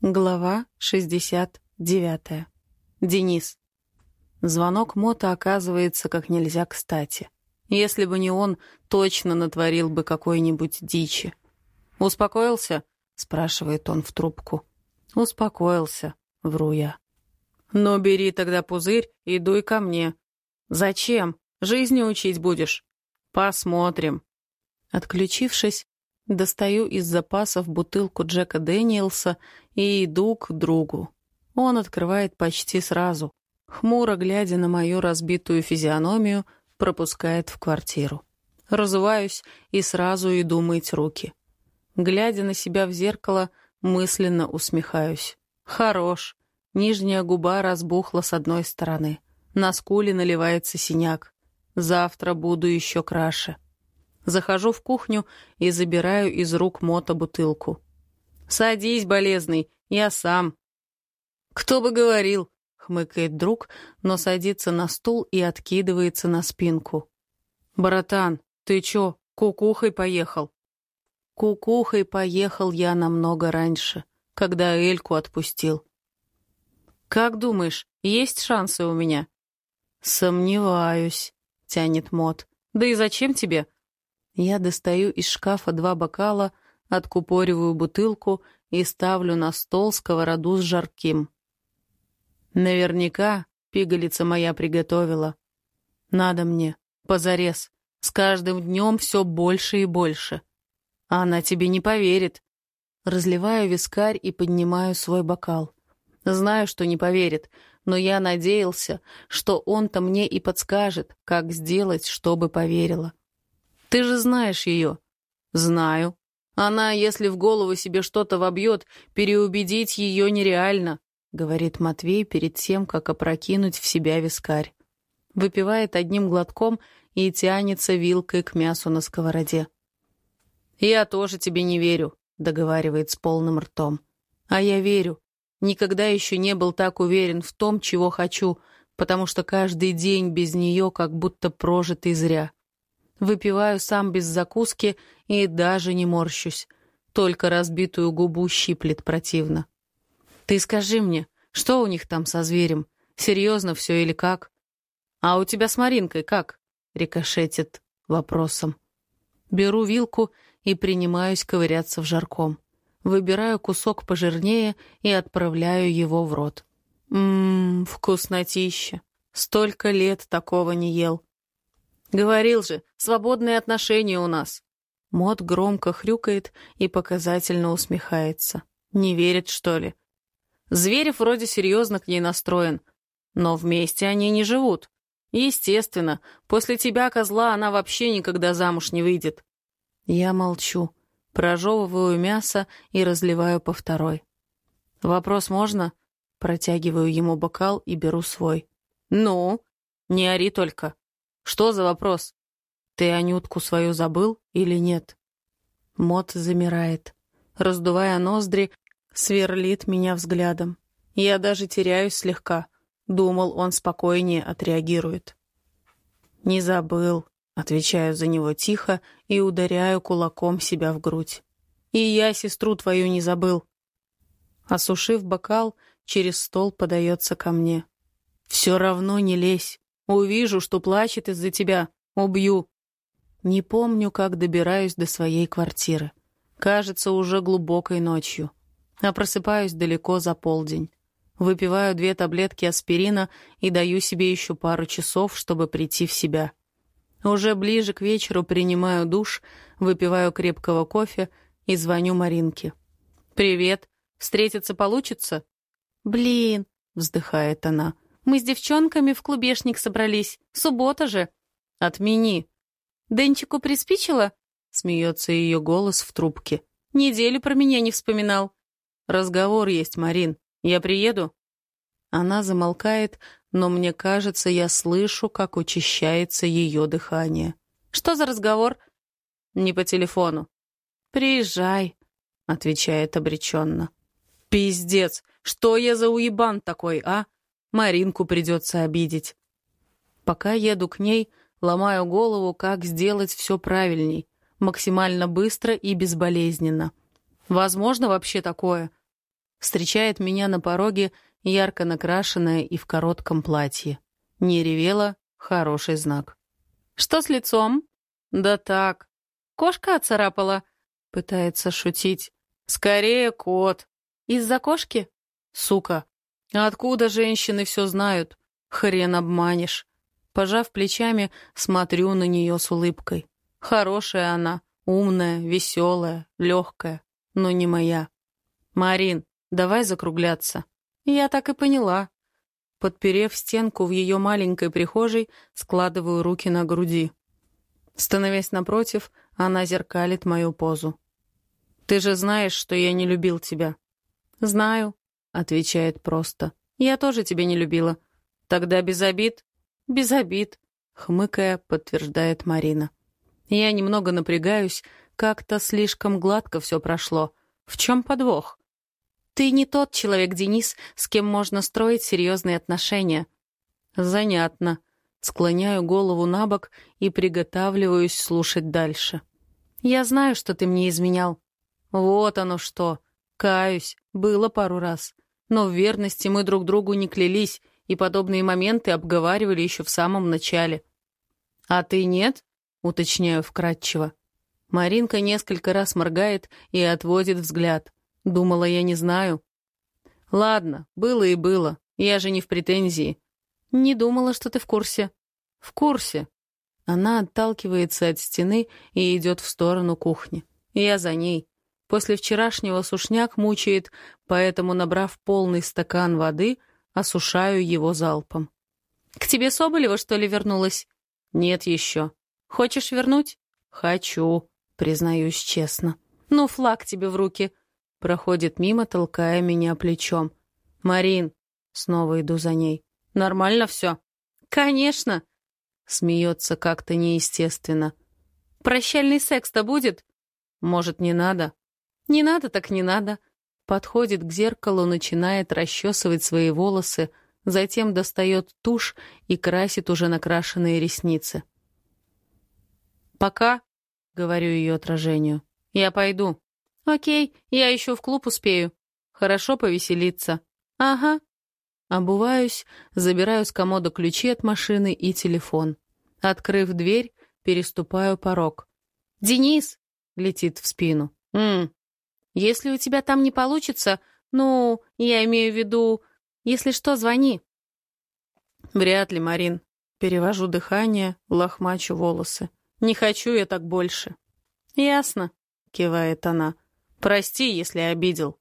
Глава 69. Денис. Звонок Мота оказывается как нельзя кстати. Если бы не он, точно натворил бы какой-нибудь дичи. «Успокоился?» — спрашивает он в трубку. «Успокоился», — вру я. «Ну, бери тогда пузырь и дуй ко мне». «Зачем? Жизни учить будешь?» «Посмотрим». Отключившись, Достаю из запасов бутылку Джека Дэниелса и иду к другу. Он открывает почти сразу. Хмуро глядя на мою разбитую физиономию, пропускает в квартиру. Разуваюсь и сразу иду мыть руки. Глядя на себя в зеркало, мысленно усмехаюсь. Хорош. Нижняя губа разбухла с одной стороны. На скуле наливается синяк. Завтра буду еще краше. Захожу в кухню и забираю из рук Мота бутылку. «Садись, болезный, я сам». «Кто бы говорил», — хмыкает друг, но садится на стул и откидывается на спинку. «Братан, ты чё, кукухой поехал?» Кукухой поехал я намного раньше, когда Эльку отпустил. «Как думаешь, есть шансы у меня?» «Сомневаюсь», — тянет Мот. «Да и зачем тебе? Я достаю из шкафа два бокала, откупориваю бутылку и ставлю на стол сковороду с жарким. Наверняка пигалица моя приготовила. Надо мне, позарез. С каждым днем все больше и больше. Она тебе не поверит. Разливаю вискарь и поднимаю свой бокал. Знаю, что не поверит, но я надеялся, что он-то мне и подскажет, как сделать, чтобы поверила. Ты же знаешь ее». «Знаю. Она, если в голову себе что-то вобьет, переубедить ее нереально», — говорит Матвей перед тем, как опрокинуть в себя вискарь. Выпивает одним глотком и тянется вилкой к мясу на сковороде. «Я тоже тебе не верю», — договаривает с полным ртом. «А я верю. Никогда еще не был так уверен в том, чего хочу, потому что каждый день без нее как будто прожитый зря. Выпиваю сам без закуски и даже не морщусь. Только разбитую губу щиплет противно. Ты скажи мне, что у них там со зверем? Серьезно все или как? А у тебя с Маринкой как? Рикошетит вопросом. Беру вилку и принимаюсь ковыряться в жарком. Выбираю кусок пожирнее и отправляю его в рот. Ммм, вкуснотища. Столько лет такого не ел. «Говорил же, свободные отношения у нас». Мот громко хрюкает и показательно усмехается. Не верит, что ли? Зверев вроде серьезно к ней настроен, но вместе они не живут. Естественно, после тебя, козла, она вообще никогда замуж не выйдет. Я молчу, прожевываю мясо и разливаю по второй. «Вопрос можно?» Протягиваю ему бокал и беру свой. «Ну? Не ори только. Что за вопрос? Ты Анютку свою забыл или нет? Мот замирает. Раздувая ноздри, сверлит меня взглядом. Я даже теряюсь слегка. Думал, он спокойнее отреагирует. «Не забыл», — отвечаю за него тихо и ударяю кулаком себя в грудь. «И я сестру твою не забыл». Осушив бокал, через стол подается ко мне. «Все равно не лезь. Увижу, что плачет из-за тебя. Убью. Не помню, как добираюсь до своей квартиры. Кажется, уже глубокой ночью. А просыпаюсь далеко за полдень. Выпиваю две таблетки аспирина и даю себе еще пару часов, чтобы прийти в себя. Уже ближе к вечеру принимаю душ, выпиваю крепкого кофе и звоню Маринке. «Привет. Встретиться получится?» «Блин», — вздыхает она, — мы с девчонками в клубешник собрались. Суббота же. Отмени. Денчику приспичило? Смеется ее голос в трубке. Неделю про меня не вспоминал. Разговор есть, Марин. Я приеду? Она замолкает, но мне кажется, я слышу, как учащается ее дыхание. Что за разговор? Не по телефону. Приезжай, отвечает обреченно. Пиздец, что я за уебан такой, а? Маринку придется обидеть. Пока еду к ней, ломаю голову, как сделать все правильней, максимально быстро и безболезненно. Возможно вообще такое? Встречает меня на пороге, ярко накрашенная и в коротком платье. Не ревела — хороший знак. «Что с лицом?» «Да так. Кошка оцарапала?» Пытается шутить. «Скорее кот». «Из-за кошки?» «Сука. Откуда женщины все знают? Хрен обманешь». Пожав плечами, смотрю на нее с улыбкой. Хорошая она, умная, веселая, легкая, но не моя. «Марин, давай закругляться». Я так и поняла. Подперев стенку в ее маленькой прихожей, складываю руки на груди. Становясь напротив, она зеркалит мою позу. «Ты же знаешь, что я не любил тебя». «Знаю», — отвечает просто. «Я тоже тебя не любила». «Тогда без обид?» «Без обид», — хмыкая, подтверждает Марина. Я немного напрягаюсь, как-то слишком гладко все прошло. В чем подвох? Ты не тот человек, Денис, с кем можно строить серьезные отношения. Занятно. Склоняю голову на бок и приготавливаюсь слушать дальше. Я знаю, что ты мне изменял. Вот оно что. Каюсь, было пару раз. Но в верности мы друг другу не клялись, и подобные моменты обговаривали еще в самом начале. А ты нет? Уточняю вкратчиво. Маринка несколько раз моргает и отводит взгляд. Думала, я не знаю. Ладно, было и было. Я же не в претензии. Не думала, что ты в курсе. В курсе. Она отталкивается от стены и идет в сторону кухни. Я за ней. После вчерашнего сушняк мучает, поэтому, набрав полный стакан воды, осушаю его залпом. «К тебе Соболева, что ли, вернулась?» «Нет еще. Хочешь вернуть?» «Хочу», признаюсь честно. «Ну, флаг тебе в руки!» Проходит мимо, толкая меня плечом. «Марин!» Снова иду за ней. «Нормально все?» «Конечно!» Смеется как-то неестественно. «Прощальный секс-то будет?» «Может, не надо?» «Не надо, так не надо». Подходит к зеркалу, начинает расчесывать свои волосы, затем достает тушь и красит уже накрашенные ресницы. «Пока», — говорю ее отражению. «Я пойду». «Окей, я еще в клуб успею». «Хорошо повеселиться». «Ага». Обуваюсь, забираю с комода ключи от машины и телефон. Открыв дверь, переступаю порог. «Денис!» — летит в спину. «М если у тебя там не получится, ну, я имею в виду, если что, звони». «Вряд ли, Марин». Перевожу дыхание, лохмачу волосы. Не хочу я так больше». «Ясно», — кивает она. «Прости, если обидел».